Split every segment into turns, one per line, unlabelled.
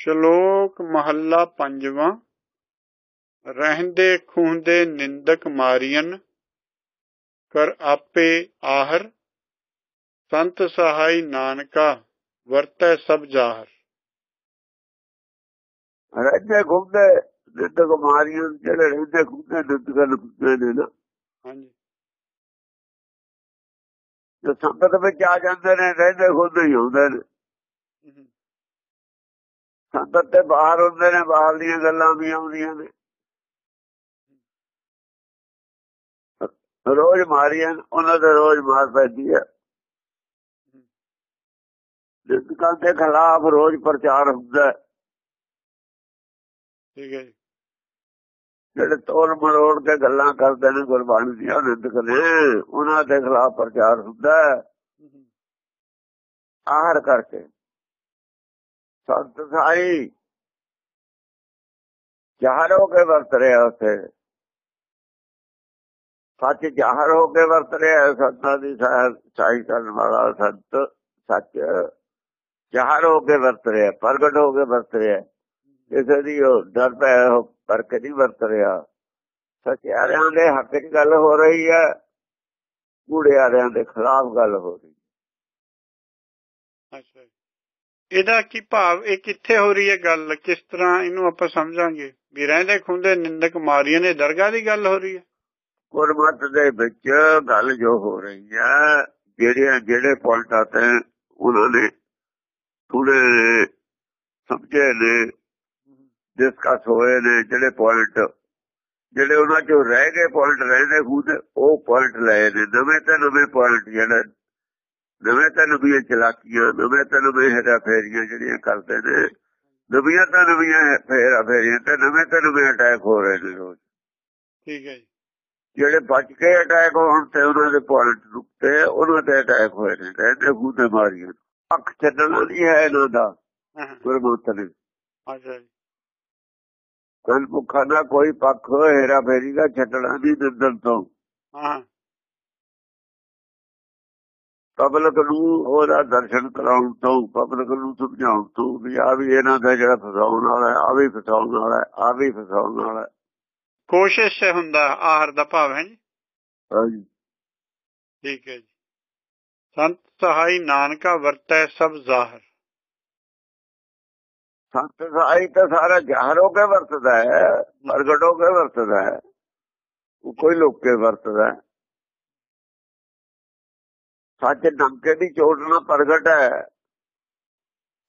ਸ਼ਲੋਕ ਮਹੱਲਾ ਪੰਜਵਾਂ। ਰਹਿੰਦੇ ਖੂੰਦੇ ਨਿੰਦਕ ਮਾਰੀਨ ਕਰ ਆਪੇ ਆਹਰ ਸੰਤ ਸਹਾਈ ਨਾਨਕਾ ਵਰਤੈ ਸਭ ਜਾਹਰ।
ਰਹਿੰਦੇ ਘੁੰਮਦੇ ਨਿੰਦਕ ਮਾਰੀਆਂ ਜਿਹੜੇ ਰਹਿੰਦੇ ਘੁੰਮਦੇ ਨਿੰਦਕਾਂ ਨੂੰ ਨੇ ਨਾ।
ਹਾਂਜੀ।
ਜੋ ਸੰਗਤ ਵਿੱਚ ਆ ਜਾਂਦੇ ਨੇ ਰਹਿੰਦੇ ਖੁੰਦੇ ਹੀ ਹੁੰਦੇ ਨੇ। ਸੰਗਤ ਤੇ ਬਾਹਰ ਹੁੰਦੇ ਨੇ ਬਾਹਰ ਦੀਆਂ ਗੱਲਾਂ ਵੀ ਆਉਂਦੀਆਂ ਨੇ। ਰੋਜ਼ ਮਾਰੀਆਂ ਉਹਨਾਂ ਦੇ ਰੋਜ਼ ਮਾਰ ਪੈਂਦੀ ਹੈ ਨਿੰਦਕਾਂ ਦੇ ਖਿਲਾਫ ਰੋਜ਼ ਪ੍ਰਚਾਰ ਹੁੰਦਾ।
ਠੀਕ ਹੈ
ਜਿਹੜੇ ਤੋਲ ਮਰੋੜ ਕੇ ਗੱਲਾਂ ਕਰਦੇ ਨੇ ਗੁਰਬਾਣੀ ਦੀਆਂ ਨਿੰਦਕ ਨੇ ਉਹਨਾਂ ਦੇ ਖਿਲਾਫ ਪ੍ਰਚਾਰ ਹੁੰਦਾ ਆਹਰ ਕਰਕੇ। ਸੰਤ ਸਾਈ। ਜਾਹਰ ਹੋ ਕੇ ਵਰਤ ਰਿਹਾ ਉੱਥੇ। ਸੱਚ ਜਾਹਰ ਹੋ ਕੇ ਵਰਤ ਰਿਹਾ ਸੰਤਾਂ ਦੀ ਸਾਈ ਕਰਨ ਵਾਲਾ ਸੰਤ। ਸੱਚ ਜਾਹਰ ਹੋ ਕੇ ਵਰਤ ਰਿਹਾ ਪ੍ਰਗਟ ਹੋ ਕੇ ਵਰਤ ਰਿਹਾ ਕਿਸੇ ਦੀ ਉਹ ਡਰ ਪੈ ਕਰਕੇ ਨਹੀਂ ਵਰਤ ਰਿਹਾ। ਸਚਿਆਰਿਆਂ ਦੇ ਹੱਕ 'ਚ ਗੱਲ ਹੋ ਰਹੀ ਹੈ ਕੂੜਿਆਰਿਆਂ ਦੇ ਖਿਲਾਫ ਗੱਲ ਹੋ ਰਹੀ ਹੈ।
ਅੱਛਾ ਇਹਦਾ ਕੀ ਭਾਵ, ਇਹ ਕਿੱਥੇ ਹੋ ਰਹੀ ਹੈ ਗੱਲ? ਕਿਸ ਤਰ੍ਹਾਂ ਇਹਨੂੰ ਆਪਾਂ ਸਮਝਾਂਗੇ? ਵੀ ਰਹਿੰਦੇ ਖੁੰਦੇ ਨਿੰਦਕ ਮਾਰੀਆਂ ਨੇ, ਦਰਗਾਹ ਦੀ ਗੱਲ ਹੋ ਰਹੀ ਹੈ।
ਗੁਰਮਤ ਦੇ ਵਿੱਚ ਗੱਲ ਜੋ ਹੋ ਰਹੀ ਹੈ ਜਿਹੜੇ ਜਿਹੜੇ ਪੁਆਇੰਟ ਆਤੇ ਉਹਨਾਂ ਨੇ ਥੋੜੇ ਸਮਝੇ ਨੇ ਡਿਸਕਸ ਹੋਏ ਨੇ, ਜਿਹੜੇ ਪੁਆਇੰਟ ਜਿਹੜੇ ਉਹਨਾਂ ਚੋਂ ਰਹਿ ਗਏ ਪੁਆਇੰਟ ਰਹਿੰਦੇ ਖੁਦ, ਉਹ ਪੁਆਇੰਟ ਲਏ ਨੇ, ਨਵੇਂ ਤੇ ਨਵੇਂ ਪੁਆਇੰਟ ਜਿਹੜੇ ਨਵੇਂ ਤੇ ਨਵੀਆਂ ਚਲਾਕੀਆਂ ਨਵੇਂ ਤੇ ਨਵੇਂ ਹੈਰਾ ਫੇਰੀਆਂ ਜਿਹੜੀਆਂ ਕਰਦੇ ਨੇ। ਨਵੀਆਂ ਤੇ ਨਵੀਆਂ ਫੇਰਾ ਫੇਰੀਆਂ ਤੇ ਨਵੇਂ ਤੇ ਨਵੇਂ ਅਟੈਕ ਹੋ ਰਹੇ ਨੇ ਰੋਜ਼।
ਠੀਕ ਹੈ ਜੀ।
ਜਿਹੜੇ ਬਚ ਕੇ ਅਟੈਕ ਹੋਣ ਤੇ ਉਹਨਾਂ ਦੇ ਪੁਆਇੰਟ ਰੁਕਤੇ ਉਹਨਾਂ ਤੇ ਅਟੈਕ ਹੋਏ ਨੇ ਕਹਿੰਦੇ ਖੂਦੇ ਮਾਰੀਆਂ। ਅੱਖ ਛੱਡਣਾ ਨਹੀਂ ਹੈ ਇਹਨਾਂ ਦਾ ਗੁਰਮੁਖ ਨੇ।
ਅੱਛਾ ਜੀ।
ਕੱਲ ਭੁੱਖਾ ਨਾ ਕੋਈ ਪੱਖ ਹੈਰਾ ਫੇਰੀ ਦਾ ਛੱਡਣਾ ਨਹੀਂ ਦਿੰਦਨ ਤੋਂ।
ਹਾਂ।
ਪਬਲਿਕ ਨੂੰ ਉਹਦਾ ਦਰਸ਼ਨ ਕਰਾਉਣ ਤੋਂ ਪਬਲਿਕ ਨੂੰ ਸਮਝਾਉਣ ਤੋਂ ਵੀ ਆ ਵੀ ਇਹਨਾਂ ਦਾ ਜਿਹੜਾ ਫਸਾਉਣ ਵਾਲਾ ਆ ਵੀ ਫਸਾਉਣ ਵਾਲਾ ਆ ਵੀ ਫਸਾਉਣ ਵਾਲਾ
ਕੋਸ਼ਿਸ਼ ਹੁੰਦਾ ਆਹਰ ਦਾ ਭਾਵ ਹੈ ਜੀ?
ਹਾਂਜੀ।
ਠੀਕ ਹੈ ਜੀ। ਸੰਤ ਸਹਾਈ ਨਾਨਕਾ ਵਰਤੈ ਸਭ ਜ਼ਾਹਰ।
ਸੰਤ ਸਾਈ ਤਾਂ ਸਾਰਾ ਜ਼ਾਹਰ ਹੋ ਕੇ ਵਰਤਦਾ ਹੈ ਪ੍ਰਗਟ ਹੋ ਕੇ ਵਰਤਦਾ ਹੈ। ਉਹ ਕੋਈ ਲੋਕ ਕੇ ਵਰਤਦਾ ਹੈ। ਸੱਚ ਨੰਕੇ ਦੀ ਚੋਟ ਨਾਲ ਪ੍ਰਗਟ ਹੈ।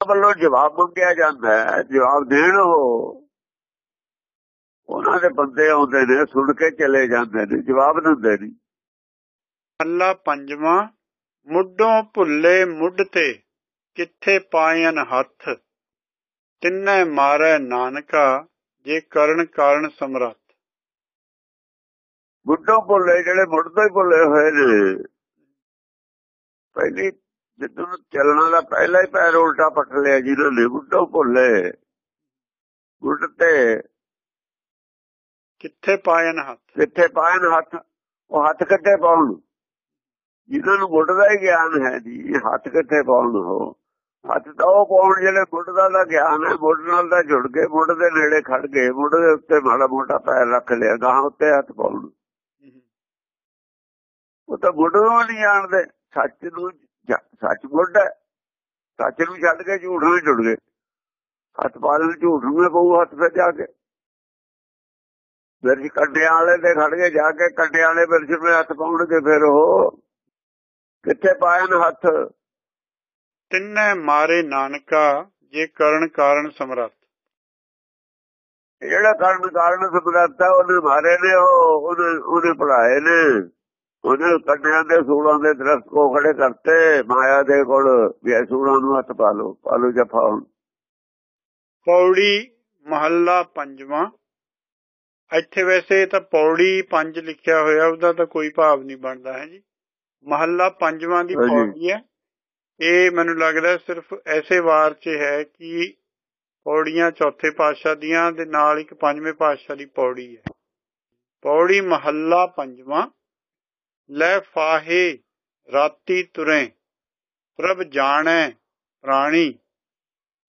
ਵੱਲੋਂ ਜਵਾਬ ਮੰਗਿਆ ਜਾਂਦਾ ਹੈ ਜਵਾਬ ਦੇਣ ਉਹ। ਉਹਨਾਂ ਦੇ ਬੰਦੇ ਆਉਂਦੇ ਨੇ ਸੁਣ ਕੇ ਚਲੇ ਜਾਂਦੇ ਨੇ ਜਵਾਬ ਦਿੰਦੇ ਨਹੀਂ
ਅੱਲਾ ਪੰਜਵਾਂ ਮੁੱਢੋਂ ਭੁੱਲੇ ਮੁੱਢ ਤੇ ਕਿੱਥੇ ਪਾਇਨ ਹੱਥ? ਤਿੰਨੇ ਮਾਰੈ ਨਾਨਕਾ ਜੇ ਕਰਨ ਕਾਰਨ ਸਮਰੱਥ।
ਬੁੱਢੋਂ ਭੁੱਲੇ ਜਿਹੜੇ ਮੁੱਢੋਂ ਹੀ ਭੁੱਲੇ ਹੋਏ ਨੇ ਪਹਿਲੀ ਜਿੱਦੋਂ ਚੱਲਣਾ ਦਾ ਪਹਿਲਾ ਹੀ ਪੈਰ ਉਲਟਾ ਪੱਟ ਲਿਆ ਜਿਹਨਾਂ ਨੇ ਬੁੱਢੋਂ ਭੁੱਲੇ। ਬੁੱਢ ਤੇ
ਕਿੱਥੇ ਪਾਇਨ ਹੱਥ?
ਕਿੱਥੇ ਪਾਇਨ ਹੱਥ? ਉਹ ਹੱਥ ਕਿੱਥੇ ਪਾਉਣ? ਜਿਹਨਾਂ ਨੂੰ ਬੁੱਢ ਦਾ ਹੀ ਗਿਆਨ ਹੈ ਜੀ ਹੱਥ ਕਿੱਥੇ ਪਾਉਣ ਉਹ? ਹੱਥ ਤਾਂ ਉਹ ਪਾਉਣ ਜਿਹੜੇ ਬੁੱਢ ਦਾ ਦਾ ਗਿਆਨ ਹੈ ਬੁੱਢ ਨਾਲ ਤਾਂ ਜੁੜ ਕੇ ਬੁੱਢ ਦੇ ਨੇੜੇ ਖੜ ਗਏ ਬੁੱਢ ਦੇ ਉੱਤੇ ਮਾੜਾ ਮੋਟਾ ਪੈਰ ਰੱਖ ਲਿਆ ਗਾਂ ਉੱਤੇ ਹੱਥ ਪਾਉਣ। ਉਹ ਤਾਂ ਨੂੰ ਨਹੀਂ ਜਾਣਦੇ। ਸੱਚ ਨੂੰ ਸੱਚ ਹੈ ਸੱਚ ਨੂੰ ਛੱਡ ਕੇ ਝੂਠ ਨੂੰ ਜੁੜ ਗਏ। ਹੱਥ ਪਾ ਲੈਣ ਝੂਠ ਨੂੰ ਪਊ ਹੱਥ ਤੇ ਜਾ ਕੇ। ਫਿਰ ਜੀ ਕੰਡਿਆਂ ਵਾਲੇ ਦੇ ਖੜ ਕੇ ਜਾ ਕੇ ਕੰਡਿਆਂ ਵਾਲੇ ਬਿਰਸ਼ ਵਿੱਚ ਹੱਥ ਪਾਉਣਗੇ ਫਿਰ ਉਹ ਕਿੱਥੇ ਪਾਇਨ ਹੱਥ?
ਤਿੰਨੇ ਮਾਰੇ ਨਾਨਕਾ ਜੇ ਕਰਨ ਕਾਰਨ ਸਮਰੱਥ।
ਜਿਹੜਾ ਕਰਨ ਕਾਰਨ ਸਮਰੱਥਾ ਉਹਨੇ ਮਾਰੇ ਨੇ ਉਹ ਉਹਨੇ ਪੜਾਏ ਨੇ। ਉਹਨੇ ਕੰਡਿਆਂ ਦੇ ਸੂਲਾਂ ਦੇ ਦਰਖਤ ਕੋ ਖੜੇ ਕਰਤੇ ਮਾਇਆ ਦੇ ਕੋਲ ਵੀ ਸੂਲਾਂ ਨੂੰ ਹੱਥ ਪਾ ਲਓ ਪਾ ਲਓ ਜਫਾ ਹੁਣ।
ਪੌੜੀ ਮਹੱਲਾ ਪੰਜਵਾਂ। ਇੱਥੇ ਵੈਸੇ ਤਾਂ ਪੌੜੀ ਪੰਜ ਲਿਖਿਆ ਹੋਇਆ ਉਹਦਾ ਤਾਂ ਕੋਈ ਭਾਵ ਨਹੀਂ ਬਣਦਾ ਹੈ ਜੀ। ਮਹੱਲਾ ਪੰਜਵਾਂ ਦੀ। ਪੌੜੀ ਹੈ। ਇਹ ਮੈਨੂੰ ਲੱਗਦਾ ਸਿਰਫ ਐਸੇ ਵਾਰ 'ਚ ਹੈ ਕਿ ਪੌੜੀਆਂ ਚੌਥੇ ਪਾਤਸ਼ਾਹ ਦੀਆਂ ਦੇ ਨਾਲ ਇੱਕ ਪੰਜਵੇਂ ਪਾਤਸ਼ਾਹ ਦੀ ਪੌੜੀ ਹੈ। ਪੌੜੀ ਮਹੱਲਾ ਪੰਜਵਾਂ। ਲੈ ਫਾਹੇ, ਰਾਤੀ ਤੁਰੇ, ਪ੍ਰਭ ਜਾਣੈ ਪ੍ਰਾਣੀ,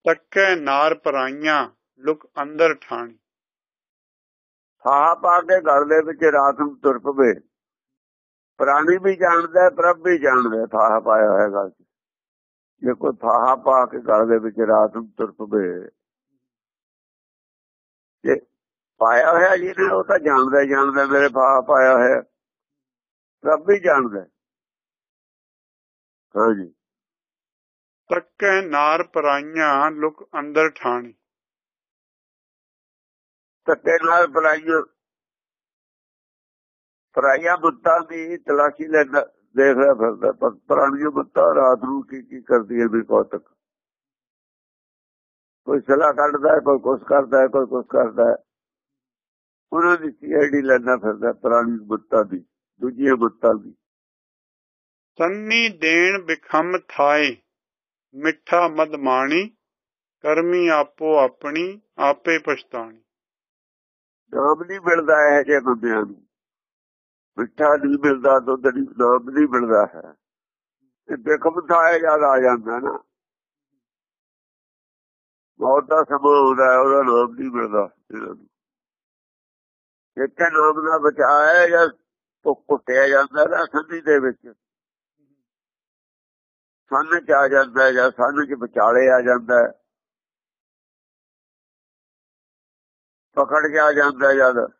ਤੱਕੈ ਨਾਰ ਪਰਾਈਆਂ, ਲੁਕ ਅੰਦਰ ਠਾਣੀ।
ਫਾਹਾ ਪਾ ਕੇ ਗਲ ਦੇ ਵਿੱਚ ਰਾਤ ਨੂੰ ਤੁਰ ਪਵੇ। ਪ੍ਰਾਣੀ ਵੀ ਜਾਣਦਾ, ਪ੍ਰਭ ਵੀ ਜਾਣਦਾ ਹੈ ਫਾਹਾ ਪਾਇਆ ਹੋਇਆ ਗਲ 'ਚ। ਜੇ ਕੋਈ ਫਾਹਾ ਪਾ ਕੇ ਗਲ ਦੇ ਵਿੱਚ ਰਾਤ ਨੂੰ ਤੁਰ ਪਵੇ, ਜੇ ਪਾਇਆ ਹੋਇਆ ਜਿਹਨੇ, ਉਹ ਤਾਂ ਜਾਣਦਾ ਜਾਣਦਾ, ਮੇਰੇ ਫਾਹਾ ਪਾਇਆ ਹੋਇਆ। ਪ੍ਰਭ ਵੀ ਜਾਣਦਾ ਹੈ। ਹਾਂਜੀ
ਤੱਕੈ ਨਾਰ ਪਰਾਈਆਂ ਲੁਕ ਅੰਦਰ ਠਾਣੀ।
ਧੱਕੇ ਨਾਲ ਪਰਾਈਆਂ ਪਰਾਈਆਂ ਬੁੱਤਾਂ ਦੀ ਤਲਾਸ਼ੀ ਲੈਂਦਾ ਦੇਖ ਰਿਹਾ ਫਿਰਦਾ ਪਰ ਪੁਰਾਣੀਆਂ ਬੁੱਤਾਂ ਰਾਤ ਨੂੰ ਕੀ ਕੀ ਕਰਦੀ ਹੈ ਵੀ ਕੌਤਕ? ਕੋਈ ਸਲਾਹ ਕੱਢਦਾ ਹੈ ਕੋਈ ਕੁਛ ਕਰਦਾ ਹੈ ਕੋਈ ਕੁਛ ਕਰਦਾ ਹੈ। ਉਹਨਾਂ ਦੀ ਸੀਆਈਡੀ ਲੈਂਦਾ ਫਿਰਦਾ ਪੁਰਾਣੀ ਬੁੱਤਾਂ ਦੀ? ਦੂਜੀਆਂ ਬੁੱਤਾਂ ਦੀ।
ਸੰਨੀ ਦੇਣ ਬਿਖਮ ਥਾਏ ਮਿੱਠਾ ਮਦਮਾਣੀ ਕਰਮੀ ਆਪੋ ਆਪਣੀ ਆਪੇ ਪਛਤਾਣੀ।
ਨਾਮ ਨਹੀਂ ਮਿਲਦਾ ਇਹ ਜੇ ਬੰਦਿਆਂ ਨੂੰ। ਮਿੱਠਾ ਨਹੀਂ ਮਿਲਦਾ ਦੁੱਧ ਨਹੀਂ ਨਾਮ ਨਹੀਂ ਮਿਲਦਾ ਹੈ। ਤੇ ਬੇਖਮ ਥਾਏ ਜਦ ਆ ਜਾਂਦਾ ਨਾ। ਬਹੁਤ ਦਾ ਸਮਾਂ ਹੁੰਦਾ ਹੈ ਉਹਦਾ ਨਾਮ ਨਹੀਂ ਮਿਲਦਾ। ਇਹਨਾਂ ਨੂੰ ਇੱਥੇ ਨਾਮ ਦਾ ਬਚਾਇਆ ਜਾਂ ਉਹ ਕੁੱਟਿਆ ਜਾਂਦਾ ਨਾ ਸੰਧੀ ਦੇ ਵਿੱਚ। ਸੰਨ ਚ ਆ ਜਾਂਦਾ ਜਾਂ ਸੰਨ ਚ ਵਿਚਾਲੇ ਆ ਜਾਂਦਾ। ਪਕੜ ਕੇ ਆ ਜਾਂਦਾ ਜਦ।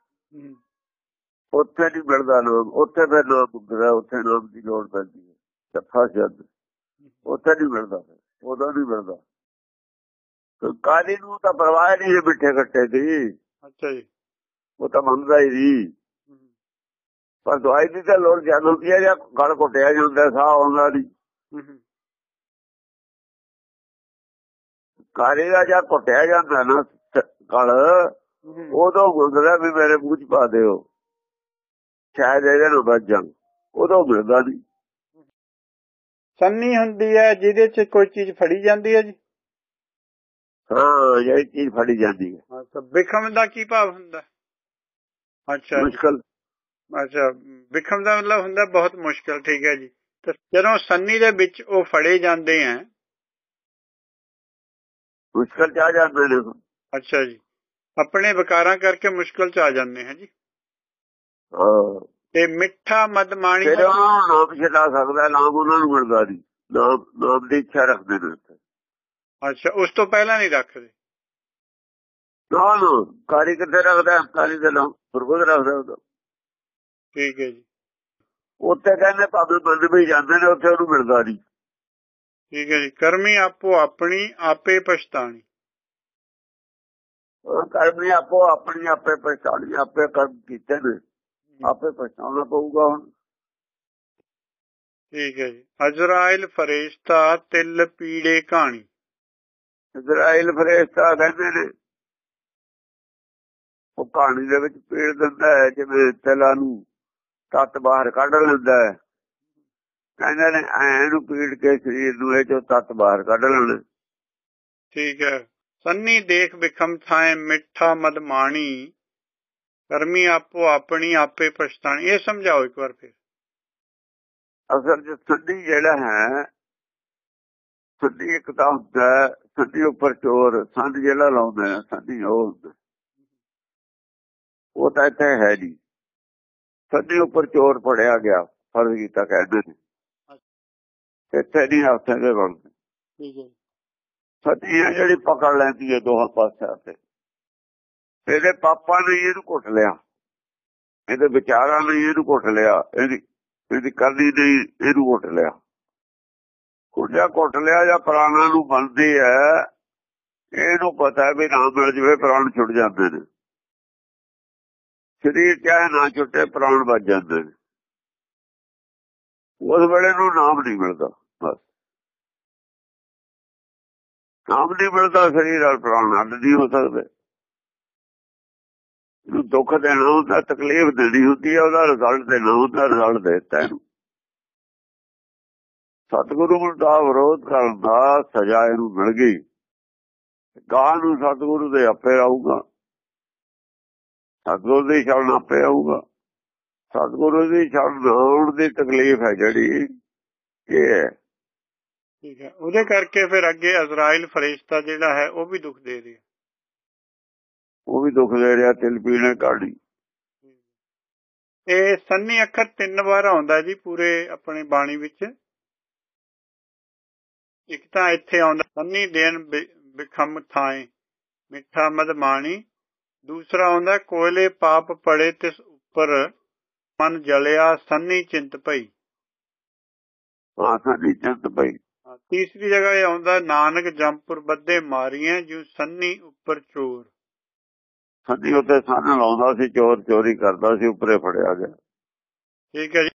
ਉੱਥੇ ਨਹੀਂ ਮਿਲਦਾ ਲੋਕ ਉੱਥੇ ਫਿਰ ਲੋਕ ਉੱਥੇ ਲੋਕ ਦੀ ਲੋੜ ਪੈਂਦੀ ਹੈ। ਫਸ ਜਾਂਦੇ ਉੱਥੇ ਨਹੀਂ ਮਿਲਦਾ ਉਦੋਂ ਨਹੀਂ ਮਿਲਦਾ। ਕਾਲੀ ਨੂੰ ਤਾਂ ਪਰਵਾਹ ਨਹੀਂ ਮਿੱਠੇ ਕੱਟੇ ਦੀ।
ਅੱਛਾ ਜੀ।
ਉਹ ਤਾਂ ਮੰਨਦਾ ਹੀ ਨਹੀਂ। ਪਰ ਦਵਾਈ ਦੀ ਤਾਂ ਲੋੜ ਜ਼ਿਆਦਾ ਹੁੰਦੀ ਹੈ ਜਾਂ ਗਲ ਘੁੱਟਿਆ ਜਾਂਦਾ ਸਾਹ ਆਉਂਦਾ ਨਹੀਂ ਕਾਲੀ ਦਾ ਜਾਂ ਘੁੱਟਿਆ ਜਾਂਦਾ ਨਾ ਗਲ ਉਦੋਂ ਗੁੰਦਦਾ ਵੀ ਮੇਰੇ ਮੂੰਹ ਚ ਪਾ ਦਿਓ। ਸ਼ਾਇਦ ਇਹਦੇ ਨੂੰ ਬਚ ਜਾਂ ਉਦੋਂ ਮਿਲਦਾ ਨਹੀਂ
ਸੰਨੀ ਹੁੰਦੀ ਹੈ ਜਿਹਦੇ 'ਚ ਕੋਈ ਚੀਜ਼ ਫੜੀ ਜਾਂਦੀ ਹੈ ਜੀ?
ਹਾਂ ਇਹ ਚੀਜ਼ ਫੜੀ ਜਾਂਦੀ ਹੈ।
ਅੱਛਾ ਬਿਖਮ ਦਾ ਕੀ ਭਾਵ ਹੁੰਦਾ? ਅੱਛਾ।
ਮੁਸ਼ਕਲ।
ਅੱਛਾ ਵਿਖਮ ਦਾ ਮਤਲਬ ਹੁੰਦਾ ਬਹੁਤ ਮੁਸ਼ਕਲ ਠੀਕ ਹੈ ਜੀ। ਤੇ ਜਦੋਂ ਸੰਨੀ ਦੇ ਵਿੱਚ ਉਹ ਫੜੇ ਜਾਂਦੇ ਆ
ਮੁਸ਼ਕਲ ਚ ਆ ਜਾਂਦੇ ਨੇ
ਅੱਛਾ ਜੀ। ਆਪਣੇ ਵਿਕਾਰਾਂ ਕਰਕੇ ਮੁਸ਼ਕਲ ਚ ਆ ਜਾਂਦੇ ਹਾਂ ਜੀ।
ਹਾਂ।
ਤੇ ਮਿੱਠਾ ਮਦਮਾਣੀ
ਫਿਰ ਨਾਮ ਛਡਾ ਸਕਦਾ ਨਾਮ ਉਹਨਾਂ ਨੂੰ ਮਿਲਦਾ ਨਹੀਂ। ਨਾਮ ਨਾਮ ਦੀ ਇੱਛਾ ਰੱਖਦੇ ਨੇ।
ਅੱਛਾ ਉਸ ਤੋਂ ਪਹਿਲਾਂ ਨਹੀਂ ਰੱਖਦੇ?
ਨਾ ਨਾ। ਕਾਰੀ ਕਿੱਥੇ ਰੱਖਦਾ ਹੈ? ਕਾਰੀ ਦੇ ਨਾਮ ਪ੍ਰਭੂ ਰੱਖਦਾ
ਠੀਕ ਹੈ ਜੀ।
ਉੱਥੇ ਕਹਿੰਦੇ ਭਾਵੇਂ ਬੰਦ ਵੀ ਜਾਂਦੇ ਨੇ ਉੱਥੇ ਉਹਨੂੰ ਮਿਲਦਾ ਨਹੀਂ।
ਠੀਕ ਹੈ ਜੀ। ਕਰਮੀ ਆਪੋ ਆਪਣੀ ਆਪੇ ਪਛਤਾਣੀ।
ਕਰਮੀ ਆਪੋ ਆਪਣੀ ਆਪੇ ਪਛਾਣੀ ਆਪੇ ਕਰਮ ਕੀਤੇ ਨੇ। ਆਪੇ ਪਛਾਣਨਾ ਪਊਗਾ ਹੁਣ।
ਠੀਕ ਹੈ ਜੀ। ਅਜ਼ਰਾਇਲ ਫਰਿਸ਼ਤਾ ਤਿਲ ਪੀੜੇ ਕਹਾਣੀ।
ਇਜ਼ਰਾਈਲ ਫਰੇਸ਼ਤਾ ਕਹਿੰਦੇ ਨੇ ਉਹ ਕਹਾਣੀ ਦੇ ਵਿੱਚ ਪੀੜ ਦਿੰਦਾ ਹੈ ਜਿਵੇਂ ਤਲਾ ਨੂੰ ਤੱਤ ਬਾਹਰ ਕੱਢ ਲੈਂਦਾ ਹੈ। ਕਹਿੰਦੇ ਨੇ ਐ ਨੂੰ ਪੀੜ ਕੇ ਸਰੀਰ ਨੂੰ ਇਹ ਚੋਂ ਤੱਤ ਬਾਹਰ ਕੱਢ ਲੈਣ।
ਠੀਕ ਹੈ। ਸੰਨੀ ਦੇਖ ਵਿਖਮ ਥਾਏ ਮਿੱਠਾ ਮਦਮਾਣੀ ਕਰਮੀ ਆਪੋ ਆਪਣੀ ਆਪੇ ਪਛਤਾਣੀ। ਇਹ ਸਮਝਾਓ ਇੱਕ ਵਾਰ ਫਿਰ।
ਅਸਲ ਚ ਸੱਡੀ ਜਿਹੜਾ ਹੈ ਸੱਡੀ ਇੱਕ ਤਾਂ ਹੁੰਦਾ ਸੱਡੀ ਉੱਪਰ ਚੋਰ ਸੰਧ ਜਿਹੜਾ ਲਾਉਂਦੇ ਸੱਡੀ ਉਹ ਹੁੰਦਾ ਉਹ ਤਾਂ ਇੱਥੇ ਹੈ ਨਹੀਂ। ਸੱਡੀ ਉੱਪਰ ਚੋਰ ਫੜਿਆ ਗਿਆ ਫਰਜ਼ ਕੀਤਾ ਕਹਿੰਦੇ ਨੇ। ਇੱਥੇ ਨਹੀਂ ਹੱਥਾਂ ਦੇ ਬਣਦੇ
ਠੀਕ ਹੈ।
ਹੈ ਜਿਹੜੀ ਪਕੜ ਲੈਂਦੀ ਹੈ ਦੋਹਾਂ ਪਾਸਿਆਂ ਤੇ। ਇਹਦੇ ਪਾਪਾ ਨੇ ਇਹਨੂੰ ਘੁੱਟ ਲਿਆ। ਇਹਦੇ ਵਿਚਾਰਾਂ ਨੇ ਇਹਨੂੰ ਘੁੱਟ ਲਿਆ। ਇਹਦੀ ਇਹਦੀ ਕਰਦੀ ਨਹੀਂ ਇਹਨੂੰ ਘੁੱਟ ਲਿਆ। ਕੁੜਿਆ ਘੁੱਟ ਲਿਆ ਜਾਂ ਪ੍ਰਾਣਾਂ ਨੂੰ ਬੰਦੀ ਹੈ ਇਹਨੂੰ ਪਤਾ ਵੀ ਨਾ ਮਿਲ ਜਵੇ ਪ੍ਰਾਣ ਛੁੱਟ ਜਾਂਦੇ ਨੇ। ਸਰੀਰ ਚਾਹੇ ਨਾ ਛੁੱਟੇ, ਪ੍ਰਾਣ ਵੱਜ ਜਾਂਦੇ ਨੇ। ਉਸ ਵੇਲੇ ਨੂੰ ਨਾਮ ਨਹੀਂ ਮਿਲਦਾ, ਬਸ। ਨਾਮ ਨਹੀਂ ਮਿਲਦਾ, ਸਰੀਰ ਨਾਲ ਪ੍ਰਾਣ ਅੱਡ ਨਹੀਂ ਹੋ ਸਕਦੇ। ਨੂੰ ਦੁੱਖ ਦੇਣਾ ਹੁੰਦਾ, ਤਕਲੀਫ ਦੇਣੀ ਹੁੰਦੀ ਹੈ ਉਹਦਾ ਰਿਜ਼ਲਟ ਦੇਣਾ ਹੁੰਦਾ ਰਿਜ਼ਲਟ ਦੇਤਾ ਇਹਨੂੰ। ਸਤਿਗੁਰੂ ਦਾ ਵਿਰੋਧ ਕਰਨ ਦਾ ਸਜ਼ਾ ਇਹਨੂੰ ਮਿਲ ਗਈ। ਗਾਂ ਨੂੰ ਸਤਿਗੁਰੂ ਦੇ ਆਪੇ ਰਹੂਗਾ। ਸਤਿਗੁਰੂ ਦੀ ਸ਼ਰਨ ਆਪੇ ਆਊਗਾ। ਸਤਿਗੁਰੂ ਦੀ ਸ਼ਰਨ ਆਉਣ ਦੀ ਤਕਲੀਫ ਹੈ ਜਿਹੜੀ ਇਹ ਹੈ।
ਠੀਕ ਹੈ। ਉਹਦੇ ਕਰਕੇ ਫਿਰ ਅੱਗੇ ਅਜ਼ਰਾਈਲ ਫਰਿਸ਼ਤਾ ਜਿਹੜਾ ਹੈ ਉਹ ਵੀ ਦੁੱਖ ਦੇ ਰਿਹਾ।
ਉਹ ਵੀ ਦੁੱਖ ਦੇ ਰਿਹਾ ਤਿਲ ਪੀਣੇ ਕਾੜੀ
ਇਹ ਸੰਨੀ ਅੱਖਰ ਤਿੰਨ ਵਾਰ ਆਉਂਦਾ ਜੀ ਪੂਰੇ ਆਪਣੇ ਬਾਣੀ ਵਿੱਚ। ਇੱਕ ਤਾਂ ਇੱਥੇ ਆਉਂਦਾ ਸੰਨੀ ਦੇਨ ਬਿਖਮ ਥਾਏ ਮਿੱਠਾ ਮਦਮਾਣੀ ਦੂਸਰਾ ਆਉਂਦਾ ਕੋਇਲੇ ਪਾਪ ਪੜੇ ਤਿਸ ਉੱਪਰ ਮਨ ਜਲਿਆ ਸੰਨੀ ਚਿੰਤ ਪਈ
ਸਾਡੀ ਚਿੰਤ ਪਈ
ਤੀਸਰੀ ਜਗ੍ਹਾ ਇਹ ਆਉਂਦਾ ਨਾਨਕ ਜੰਪੁਰ ਬੱਦੇ ਮਾਰੀਆਂ ਜਿਉ ਸੰਨੀ ਉੱਪਰ ਚੋਰ।
ਸੰਨੀ ਉੱਤੇ ਸੰਨ ਲਾਉਂਦਾ ਸੀ ਚੋਰ ਚੋਰੀ ਕਰਦਾ ਸੀ ਉੱਪਰੇ ਫੜਿਆ ਗਿਆ।
ਠੀਕ ਹੈ ਜੀ।